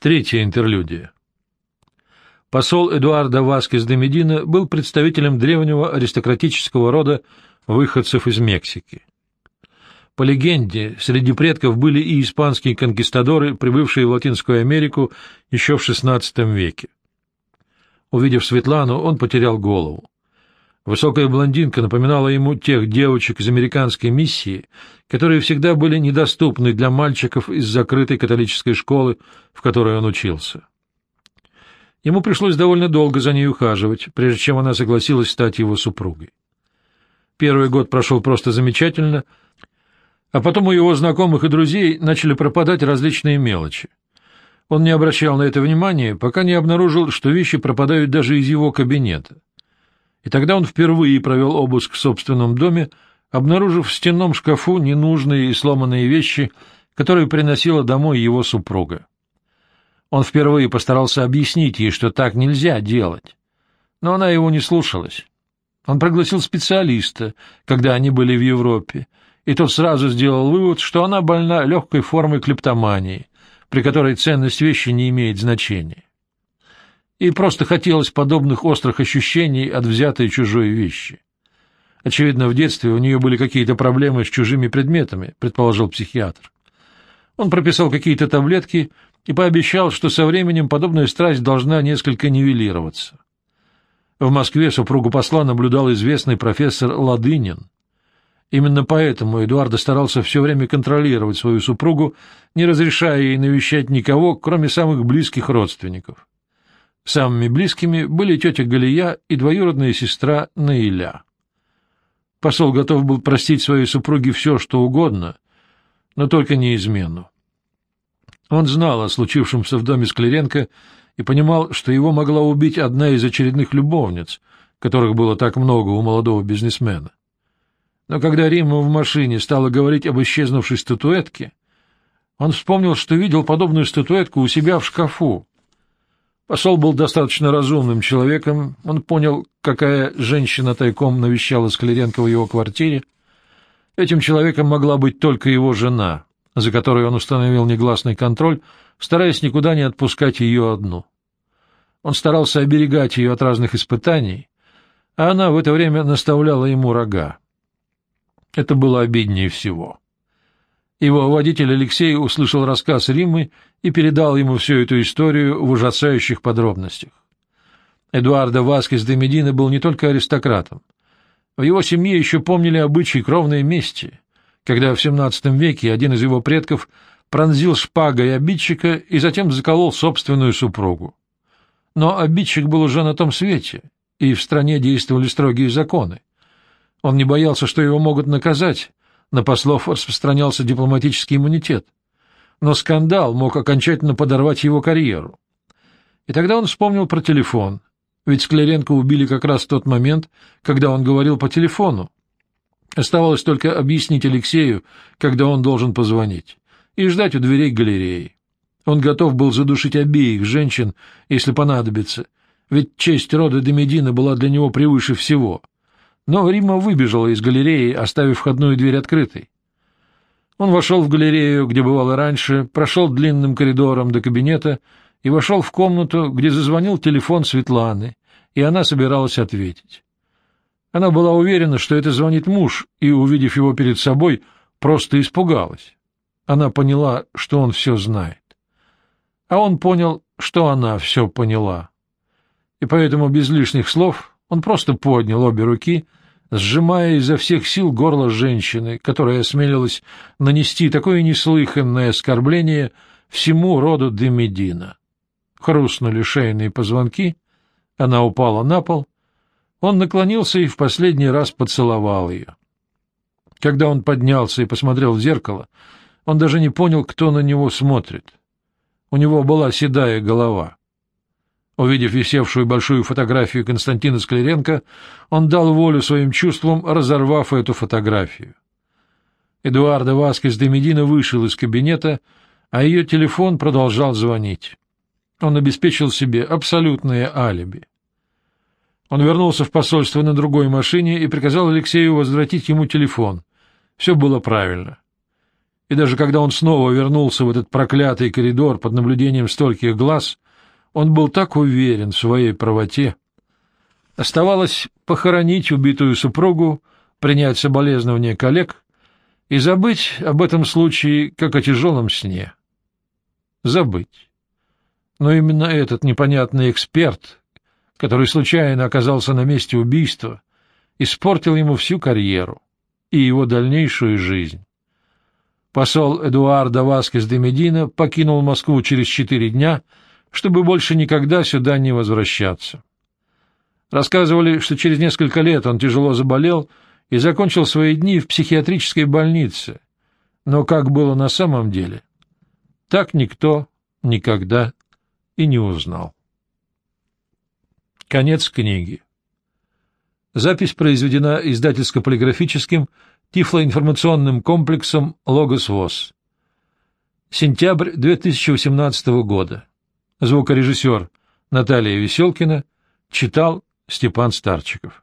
Третья интерлюдия. Посол Эдуарда Васкес де Медина был представителем древнего аристократического рода выходцев из Мексики. По легенде, среди предков были и испанские конкистадоры, прибывшие в Латинскую Америку еще в XVI веке. Увидев Светлану, он потерял голову. Высокая блондинка напоминала ему тех девочек из американской миссии, которые всегда были недоступны для мальчиков из закрытой католической школы, в которой он учился. Ему пришлось довольно долго за ней ухаживать, прежде чем она согласилась стать его супругой. Первый год прошел просто замечательно, а потом у его знакомых и друзей начали пропадать различные мелочи. Он не обращал на это внимания, пока не обнаружил, что вещи пропадают даже из его кабинета. И тогда он впервые провел обыск в собственном доме, обнаружив в стенном шкафу ненужные и сломанные вещи, которые приносила домой его супруга. Он впервые постарался объяснить ей, что так нельзя делать, но она его не слушалась. Он пригласил специалиста, когда они были в Европе, и тот сразу сделал вывод, что она больна легкой формой клептомании, при которой ценность вещи не имеет значения. И просто хотелось подобных острых ощущений от взятой чужой вещи. Очевидно, в детстве у нее были какие-то проблемы с чужими предметами, предположил психиатр. Он прописал какие-то таблетки и пообещал, что со временем подобная страсть должна несколько нивелироваться. В Москве супругу посла наблюдал известный профессор Ладынин. Именно поэтому Эдуарда старался все время контролировать свою супругу, не разрешая ей навещать никого, кроме самых близких родственников. Самыми близкими были тетя Галия и двоюродная сестра Наиля. Посол готов был простить своей супруге все, что угодно, но только не измену. Он знал о случившемся в доме Скляренко и понимал, что его могла убить одна из очередных любовниц, которых было так много у молодого бизнесмена. Но когда Римма в машине стала говорить об исчезнувшей статуэтке, он вспомнил, что видел подобную статуэтку у себя в шкафу, Посол был достаточно разумным человеком, он понял, какая женщина тайком навещала Скляренко в его квартире. Этим человеком могла быть только его жена, за которой он установил негласный контроль, стараясь никуда не отпускать ее одну. Он старался оберегать ее от разных испытаний, а она в это время наставляла ему рога. Это было обиднее всего. Его водитель Алексей услышал рассказ Риммы и передал ему всю эту историю в ужасающих подробностях. Эдуардо Васкес де Медина был не только аристократом. В его семье еще помнили обычаи кровной мести, когда в XVII веке один из его предков пронзил шпагой обидчика и затем заколол собственную супругу. Но обидчик был уже на том свете, и в стране действовали строгие законы. Он не боялся, что его могут наказать, на послов распространялся дипломатический иммунитет, но скандал мог окончательно подорвать его карьеру. И тогда он вспомнил про телефон, ведь Скляренко убили как раз в тот момент, когда он говорил по телефону. Оставалось только объяснить Алексею, когда он должен позвонить, и ждать у дверей галереи. Он готов был задушить обеих женщин, если понадобится, ведь честь рода Демедина была для него превыше всего. Но Рима выбежала из галереи, оставив входную дверь открытой. Он вошел в галерею, где бывало раньше, прошел длинным коридором до кабинета и вошел в комнату, где зазвонил телефон Светланы, и она собиралась ответить. Она была уверена, что это звонит муж, и, увидев его перед собой, просто испугалась. Она поняла, что он все знает. А он понял, что она все поняла. И поэтому без лишних слов он просто поднял обе руки — сжимая изо всех сил горло женщины, которая осмелилась нанести такое неслыханное оскорбление всему роду Демедина. Хрустнули шейные позвонки, она упала на пол, он наклонился и в последний раз поцеловал ее. Когда он поднялся и посмотрел в зеркало, он даже не понял, кто на него смотрит. У него была седая голова. Увидев висевшую большую фотографию Константина Скляренко, он дал волю своим чувствам, разорвав эту фотографию. Эдуарда Васкес де Медина вышел из кабинета, а ее телефон продолжал звонить. Он обеспечил себе абсолютное алиби. Он вернулся в посольство на другой машине и приказал Алексею возвратить ему телефон. Все было правильно. и даже когда он снова вернулся в этот проклятый коридор под наблюдением стольких глаз, он был так уверен в своей правоте. Оставалось похоронить убитую супругу, принять соболезнования коллег и забыть об этом случае, как о тяжелом сне. Забыть. Но именно этот непонятный эксперт, который случайно оказался на месте убийства, испортил ему всю карьеру и его дальнейшую жизнь. Посол Эдуардо Васкес де Медина покинул Москву через четыре дня, чтобы больше никогда сюда не возвращаться. Рассказывали, что через несколько лет он тяжело заболел и закончил свои дни в психиатрической больнице. Но как было на самом деле, так никто никогда и не узнал. Конец книги. Запись произведена издательско-полиграфическим тифлоинформационным комплексом «Логос ВОЗ». Сентябрь 2018 года. Звукорежиссер Наталья Веселкина читал Степан Старчиков.